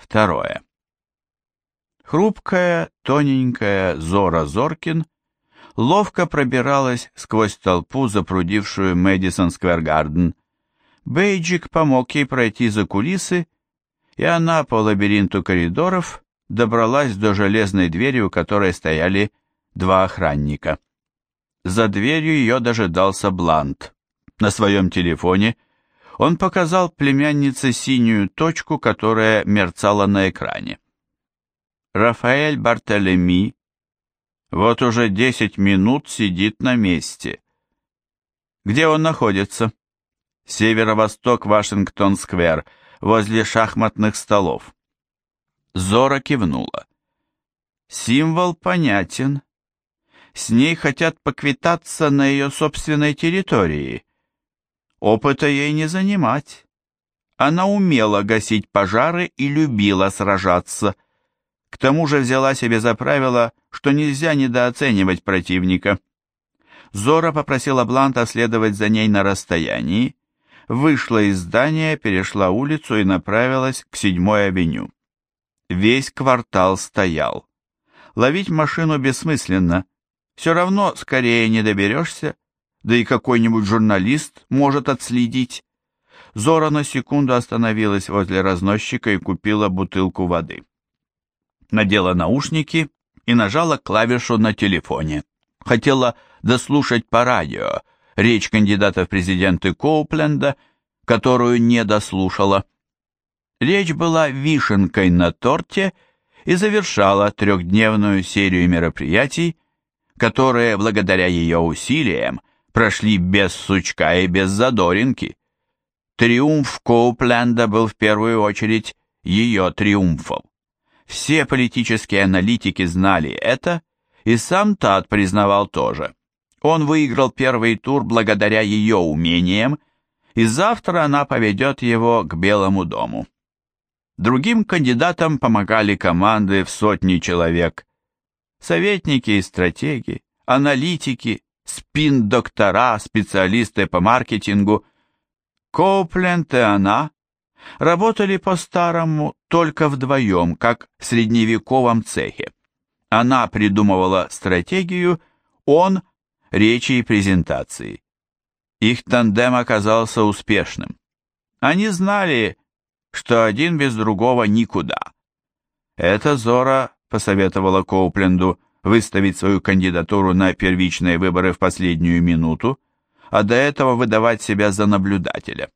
Второе. Хрупкая, тоненькая Зора Зоркин ловко пробиралась сквозь толпу, запрудившую Мэдисон Сквергарден. Бейджик помог ей пройти за кулисы, и она по лабиринту коридоров добралась до железной двери, у которой стояли два охранника. За дверью ее дожидался Блант. На своем телефоне – он показал племяннице синюю точку, которая мерцала на экране. Рафаэль Бартолеми вот уже 10 минут сидит на месте. Где он находится? Северо-восток Вашингтон-сквер, возле шахматных столов. Зора кивнула. Символ понятен. С ней хотят поквитаться на ее собственной территории. Опыта ей не занимать. Она умела гасить пожары и любила сражаться. К тому же взяла себе за правило, что нельзя недооценивать противника. Зора попросила Бланта следовать за ней на расстоянии, вышла из здания, перешла улицу и направилась к седьмой авеню. Весь квартал стоял. Ловить машину бессмысленно. Все равно скорее не доберешься, да и какой-нибудь журналист может отследить. Зора на секунду остановилась возле разносчика и купила бутылку воды. Надела наушники и нажала клавишу на телефоне. Хотела дослушать по радио речь кандидата в президенты Коупленда, которую не дослушала. Речь была вишенкой на торте и завершала трехдневную серию мероприятий, которые, благодаря ее усилиям, прошли без сучка и без задоринки. Триумф Коупленда был в первую очередь ее триумфом. Все политические аналитики знали это, и сам Тат признавал тоже. Он выиграл первый тур благодаря ее умениям, и завтра она поведет его к Белому дому. Другим кандидатам помогали команды в сотни человек. Советники и стратеги, аналитики, спин-доктора, специалисты по маркетингу Коупленд и она работали по-старому только вдвоем, как в средневековом цехе. Она придумывала стратегию, он – речи и презентации. Их тандем оказался успешным. Они знали, что один без другого никуда. Это Зора посоветовала Коупленду – выставить свою кандидатуру на первичные выборы в последнюю минуту, а до этого выдавать себя за наблюдателя.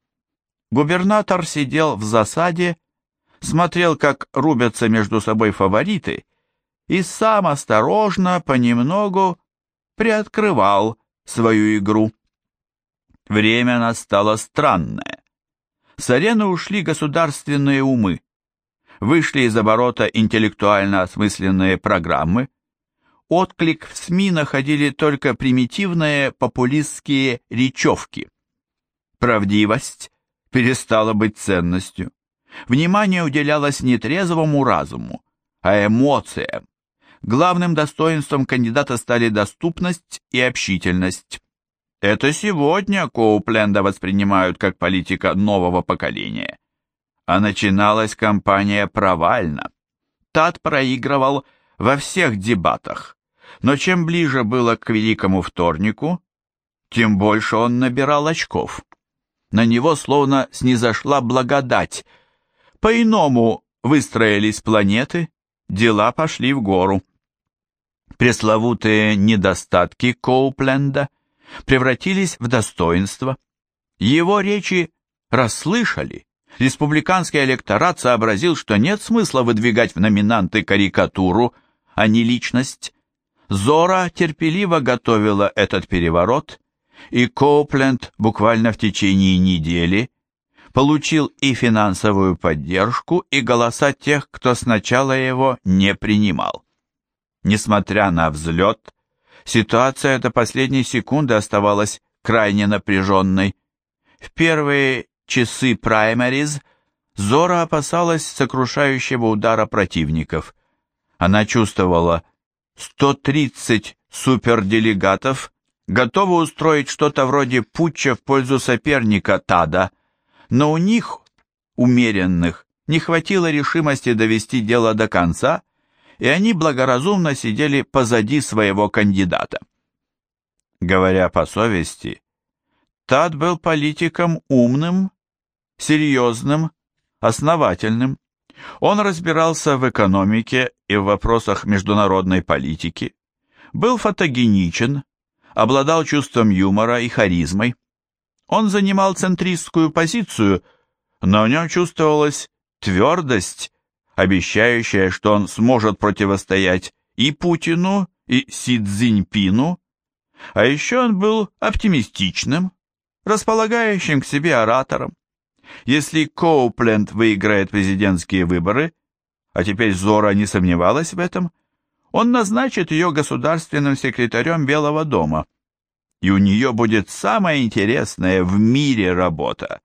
Губернатор сидел в засаде, смотрел, как рубятся между собой фавориты, и сам осторожно, понемногу, приоткрывал свою игру. Время настало странное. С арены ушли государственные умы. Вышли из оборота интеллектуально осмысленные программы, отклик в СМИ находили только примитивные популистские речевки. Правдивость перестала быть ценностью. Внимание уделялось не трезвому разуму, а эмоциям. Главным достоинством кандидата стали доступность и общительность. Это сегодня Коупленда воспринимают как политика нового поколения. А начиналась кампания провально. Тат проигрывал во всех дебатах, но чем ближе было к Великому вторнику, тем больше он набирал очков. На него словно снизошла благодать. По-иному выстроились планеты, дела пошли в гору. Пресловутые недостатки Коупленда превратились в достоинство. Его речи расслышали. Республиканский электорат сообразил, что нет смысла выдвигать в номинанты карикатуру – а не личность, Зора терпеливо готовила этот переворот, и Коупленд буквально в течение недели получил и финансовую поддержку, и голоса тех, кто сначала его не принимал. Несмотря на взлет, ситуация до последней секунды оставалась крайне напряженной. В первые часы праймериз Зора опасалась сокрушающего удара противников – она чувствовала, 130 суперделегатов готовы устроить что-то вроде путча в пользу соперника Тада, но у них, умеренных, не хватило решимости довести дело до конца, и они благоразумно сидели позади своего кандидата. Говоря по совести, Тад был политиком умным, серьезным, основательным, он разбирался в экономике и в вопросах международной политики, был фотогеничен, обладал чувством юмора и харизмой. Он занимал центристскую позицию, но в нем чувствовалась твердость, обещающая, что он сможет противостоять и Путину, и Си Цзиньпину. А еще он был оптимистичным, располагающим к себе оратором. Если Коупленд выиграет президентские выборы, а теперь Зора не сомневалась в этом, он назначит ее государственным секретарем Белого дома, и у нее будет самая интересная в мире работа.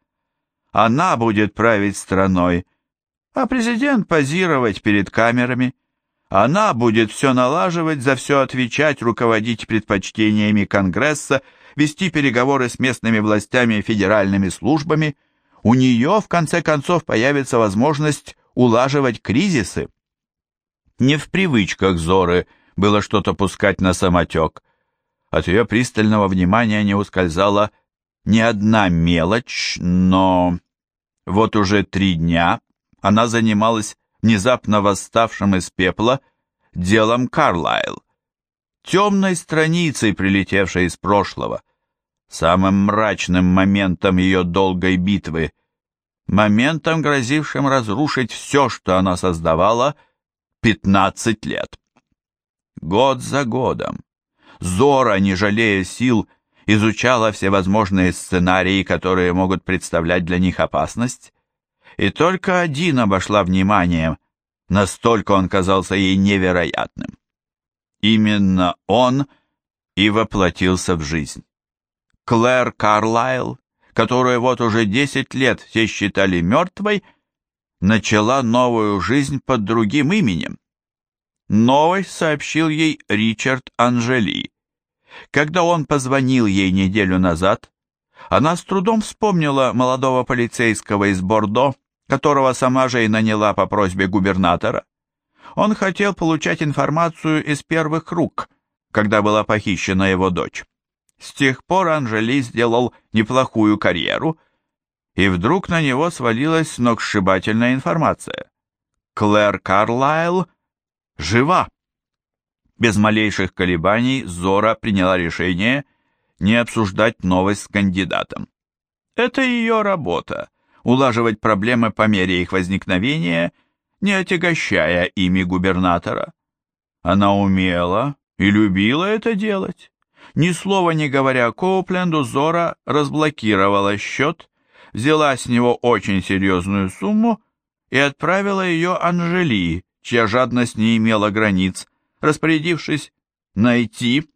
Она будет править страной, а президент позировать перед камерами. Она будет все налаживать, за все отвечать, руководить предпочтениями Конгресса, вести переговоры с местными властями и федеральными службами – у нее, в конце концов, появится возможность улаживать кризисы. Не в привычках Зоры было что-то пускать на самотек. От ее пристального внимания не ускользала ни одна мелочь, но... Вот уже три дня она занималась внезапно восставшим из пепла делом Карлайл, темной страницей, прилетевшей из прошлого самым мрачным моментом ее долгой битвы, моментом, грозившим разрушить все, что она создавала, 15 лет. Год за годом Зора, не жалея сил, изучала всевозможные сценарии, которые могут представлять для них опасность, и только один обошла вниманием, настолько он казался ей невероятным. Именно он и воплотился в жизнь. Клэр Карлайл, которую вот уже 10 лет все считали мертвой, начала новую жизнь под другим именем. Новость сообщил ей Ричард Анжели. Когда он позвонил ей неделю назад, она с трудом вспомнила молодого полицейского из Бордо, которого сама же и наняла по просьбе губернатора. Он хотел получать информацию из первых рук, когда была похищена его дочь. С тех пор Анжели сделал неплохую карьеру, и вдруг на него свалилась сногсшибательная информация. Клэр Карлайл жива. Без малейших колебаний Зора приняла решение не обсуждать новость с кандидатом. Это ее работа – улаживать проблемы по мере их возникновения, не отягощая ими губернатора. Она умела и любила это делать ни слова не говоря, Коупленду Зора разблокировала счет, взяла с него очень серьезную сумму и отправила ее Анжелии, чья жадность не имела границ, распорядившись найти,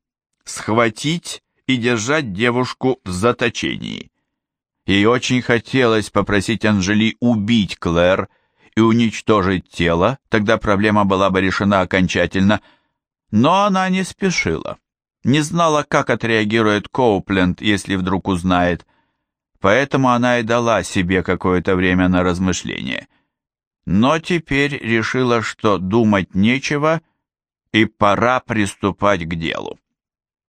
схватить и держать девушку в заточении. Ей очень хотелось попросить Анжели убить Клэр и уничтожить тело, тогда проблема была бы решена окончательно, но она не спешила не знала, как отреагирует Коупленд, если вдруг узнает. Поэтому она и дала себе какое-то время на размышление. Но теперь решила, что думать нечего и пора приступать к делу.